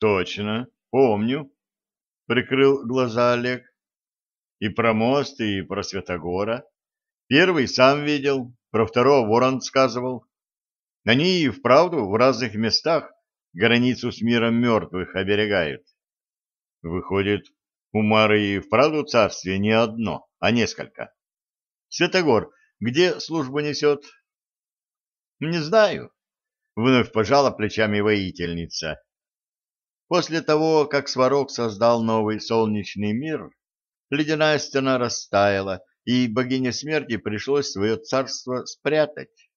Точно, помню, прикрыл глаза Олег. И про мост, и про Святогора. Первый сам видел, про второго ворон сказывал. Они и вправду в разных местах границу с миром мертвых оберегают. Выходит, у Мары и вправду царствие не одно, а несколько. Святогор, где службу несет? Не знаю. Вновь пожала плечами воительница. После того, как Сварог создал новый солнечный мир, ледяная стена растаяла, и богине смерти пришлось свое царство спрятать.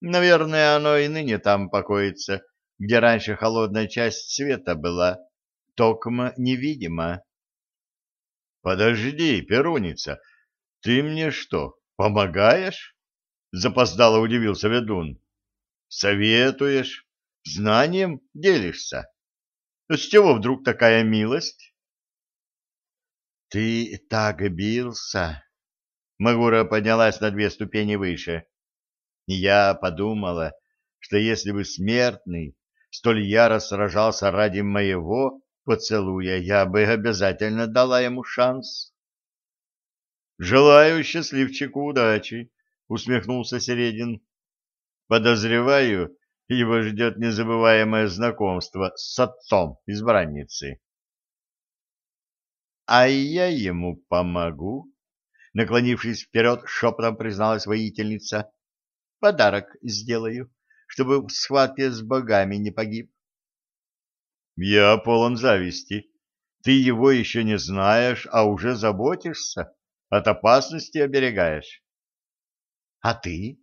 Наверное, оно и ныне там покоится, где раньше холодная часть света была, токма невидима. — Подожди, Перуница, ты мне что, помогаешь? — запоздало удивился ведун. — Советуешь? Знанием делишься? С чего вдруг такая милость? — Ты так бился! Магура поднялась на две ступени выше. Я подумала, что если бы смертный столь яро сражался ради моего поцелуя, я бы обязательно дала ему шанс. «Желаю счастливчику удачи», — усмехнулся Середин. «Подозреваю, его ждет незабываемое знакомство с отцом избранницы». «А я ему помогу», — наклонившись вперед, шепотом призналась воительница. Подарок сделаю, чтобы в схватке с богами не погиб. Я полон зависти. Ты его еще не знаешь, а уже заботишься, от опасности оберегаешь. А ты?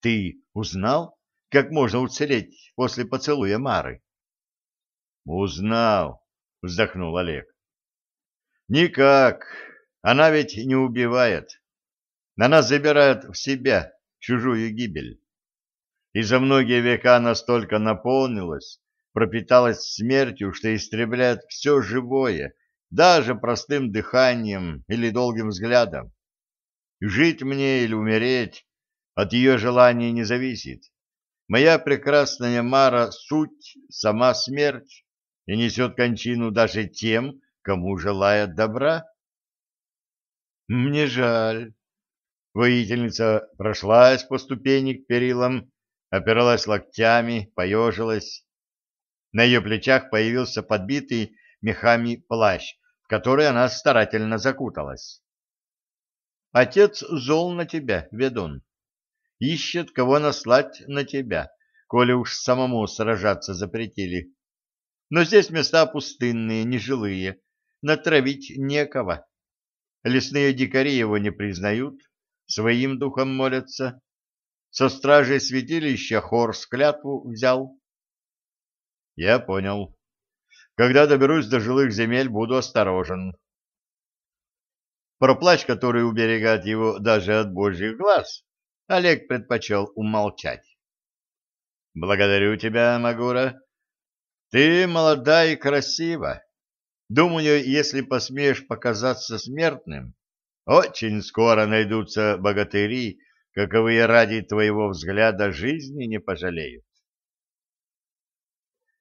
Ты узнал, как можно уцелеть после поцелуя Мары? Узнал, вздохнул Олег. Никак. Она ведь не убивает. Она забирает в себя чужую гибель. И за многие века настолько наполнилась, пропиталась смертью, что истребляет все живое, даже простым дыханием или долгим взглядом. Жить мне или умереть от ее желания не зависит. Моя прекрасная Мара — суть, сама смерть, и несет кончину даже тем, кому желает добра. Мне жаль, Воительница прошлась по ступени к перилам, опиралась локтями, поежилась. На ее плечах появился подбитый мехами плащ, в который она старательно закуталась. «Отец зол на тебя, ведун. Ищет, кого наслать на тебя, коли уж самому сражаться запретили. Но здесь места пустынные, нежилые, натравить некого. Лесные дикари его не признают, своим духом молятся. Со стражей святилища хор с клятву взял. Я понял. Когда доберусь до жилых земель, буду осторожен. Про плащ, который уберегает его даже от божьих глаз, Олег предпочел умолчать. Благодарю тебя, Магура. Ты молода и красива. Думаю, если посмеешь показаться смертным, очень скоро найдутся богатыри, каковые ради твоего взгляда жизни не пожалеют.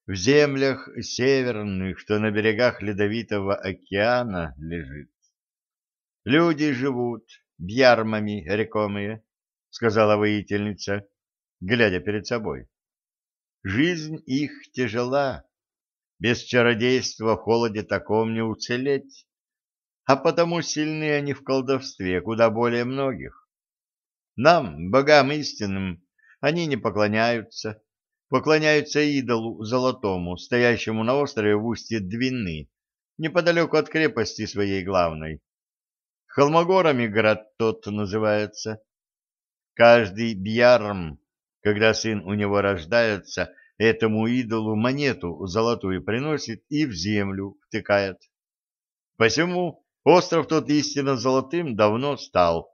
В землях северных, что на берегах ледовитого океана лежит, люди живут бьярмами рекомые, — сказала воительница, глядя перед собой. Жизнь их тяжела, без чародейства в холоде таком не уцелеть а потому сильны они в колдовстве куда более многих. Нам, богам истинным, они не поклоняются, поклоняются идолу золотому, стоящему на острове в устье Двины, неподалеку от крепости своей главной. Холмогорами город тот называется. Каждый бьярм, когда сын у него рождается, этому идолу монету золотую приносит и в землю втыкает. Посему Остров тот истинно золотым давно стал,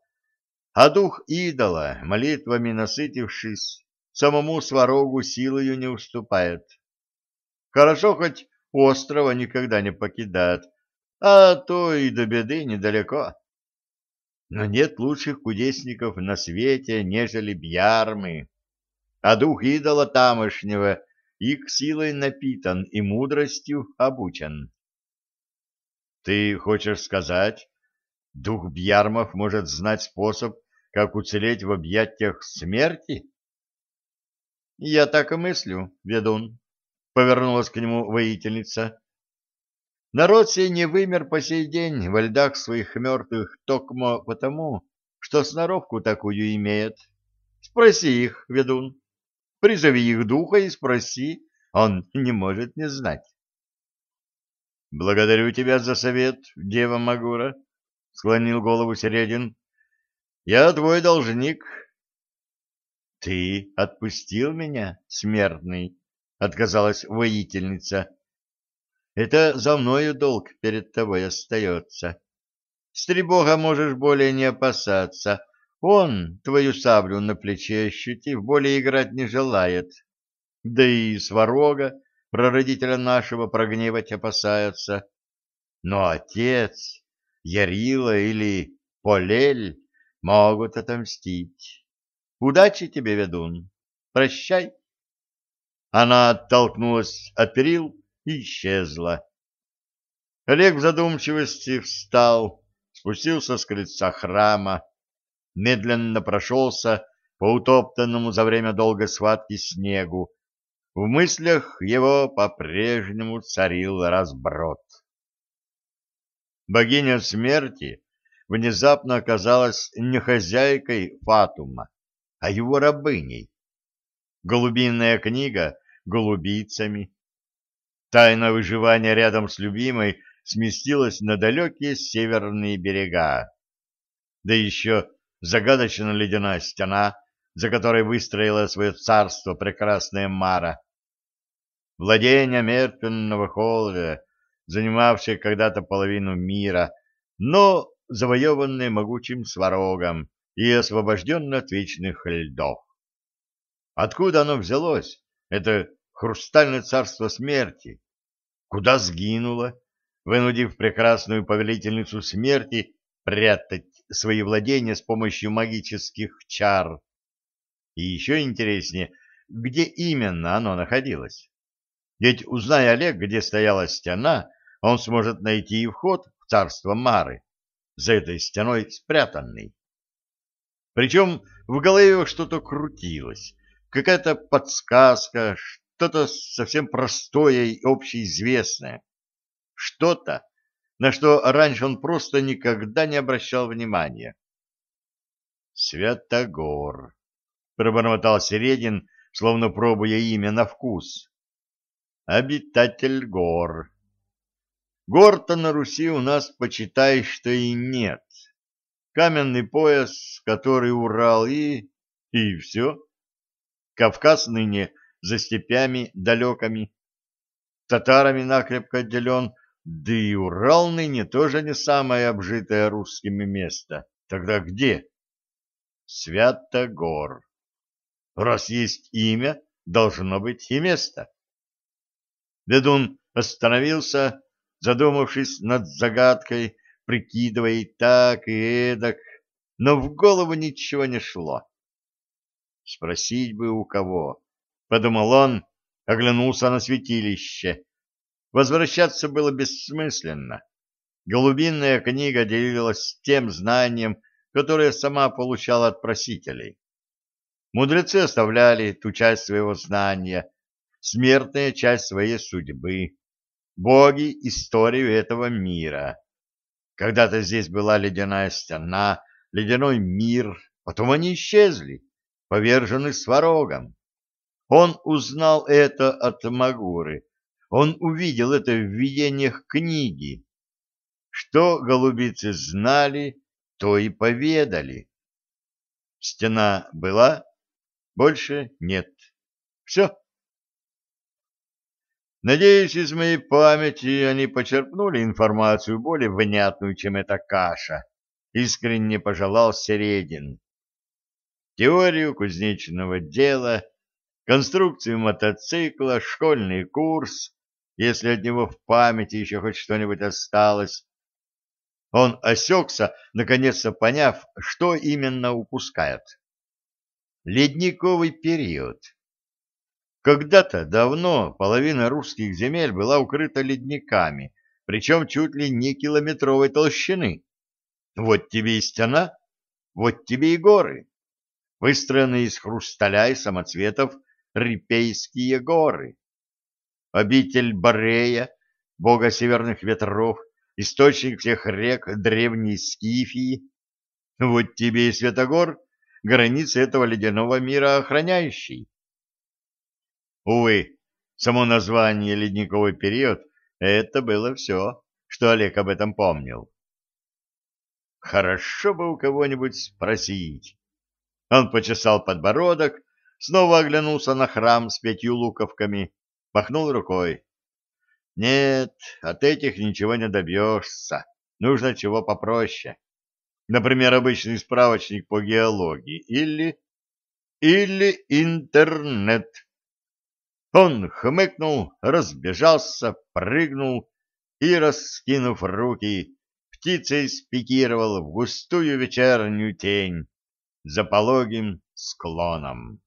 а дух идола, молитвами насытившись, самому сварогу силою не уступает. Хорошо хоть острова никогда не покидает, а то и до беды недалеко. Но нет лучших кудесников на свете, нежели бьярмы, а дух идола тамошнего их силой напитан и мудростью обучен. Ты хочешь сказать, дух Бьярмов может знать способ, как уцелеть в объятиях смерти? Я так и мыслю, ведун, — повернулась к нему воительница. Народ сей не вымер по сей день во льдах своих мертвых токмо потому, что сноровку такую имеет. Спроси их, ведун. Призови их духа и спроси, он не может не знать. Благодарю тебя за совет, дева Магура, склонил голову Середин. Я твой должник. Ты отпустил меня, смертный, отказалась воительница. Это за мною долг перед тобой остается. Стребога можешь более не опасаться, он, твою саблю на плече ощутив, более играть не желает. Да и сварога, прародителя нашего, прогневать опасается. Но отец, Ярила или Полель могут отомстить. Удачи тебе, ведун. Прощай. Она оттолкнулась от перил исчезла. Олег в задумчивости встал, спустился с крыльца храма, медленно прошелся по утоптанному за время долгой схватки снегу. В мыслях его по-прежнему царил разброд. Богиня смерти внезапно оказалась не хозяйкой Фатума, а его рабыней. Голубиная книга голубицами. Тайна выживания рядом с любимой сместилась на далекие северные берега. Да еще загадочно ледяная стена, за которой выстроила свое царство прекрасная Мара. Владение мертвенного холода, занимавшее когда-то половину мира, но завоеванное могучим сварогом и освобожденное от вечных льдов. Откуда оно взялось, это хрустальное царство смерти? Куда сгинуло, вынудив прекрасную повелительницу смерти прятать свои владения с помощью магических чар. И еще интереснее, где именно оно находилось. Ведь, узная Олег, где стояла стена, он сможет найти и вход в царство Мары, за этой стеной спрятанный. Причем в голове что-то крутилось, какая-то подсказка, что-то совсем простое и общеизвестное. Что-то, на что раньше он просто никогда не обращал внимания. «Святогор», — пробормотал Середин, словно пробуя имя на вкус. «Обитатель гор». Гор-то на Руси у нас, почитай, что и нет. Каменный пояс, который Урал и... и все. Кавказ ныне за степями далекими. Татарами накрепко отделен да и Урал ныне тоже не самое обжитое русскими место. Тогда где? Святогор. Раз есть имя, должно быть и место. Ведун остановился, задумавшись над загадкой, прикидывая и так, и эдак, но в голову ничего не шло. Спросить бы у кого, — подумал он, оглянулся на святилище. Возвращаться было бессмысленно. Голубинная книга делилась тем знанием, которое сама получала от просителей. Мудрецы оставляли ту часть своего знания, смертная часть своей судьбы, боги — историю этого мира. Когда-то здесь была ледяная стена, ледяной мир, потом они исчезли, повержены сварогом. Он узнал это от Магуры, он увидел это в видениях книги. Что голубицы знали, то и поведали. Стена была, больше нет. Все. Надеюсь, из моей памяти они почерпнули информацию более внятную, чем эта каша. Искренне пожелал Середин. Теорию кузнечного дела, конструкцию мотоцикла, школьный курс, если от него в памяти еще хоть что-нибудь осталось. Он осекся, наконец-то поняв, что именно упускает. Ледниковый период. Когда-то давно половина русских земель была укрыта ледниками, причем чуть ли не километровой толщины. Вот тебе и стена, вот тебе и горы, выстроенные из хрусталя и самоцветов Рипейские горы. Обитель Борея, бога северных ветров, источник всех рек древней Скифии. Вот тебе и Святогор, границы этого ледяного мира охраняющий. Увы, само название «Ледниковый период» — это было все, что Олег об этом помнил. Хорошо бы у кого-нибудь спросить. Он почесал подбородок, снова оглянулся на храм с пятью луковками, махнул рукой. Нет, от этих ничего не добьешься. Нужно чего попроще. Например, обычный справочник по геологии или... или интернет. Он хмыкнул, разбежался, прыгнул и, раскинув руки, птицей спикировал в густую вечернюю тень за пологим склоном.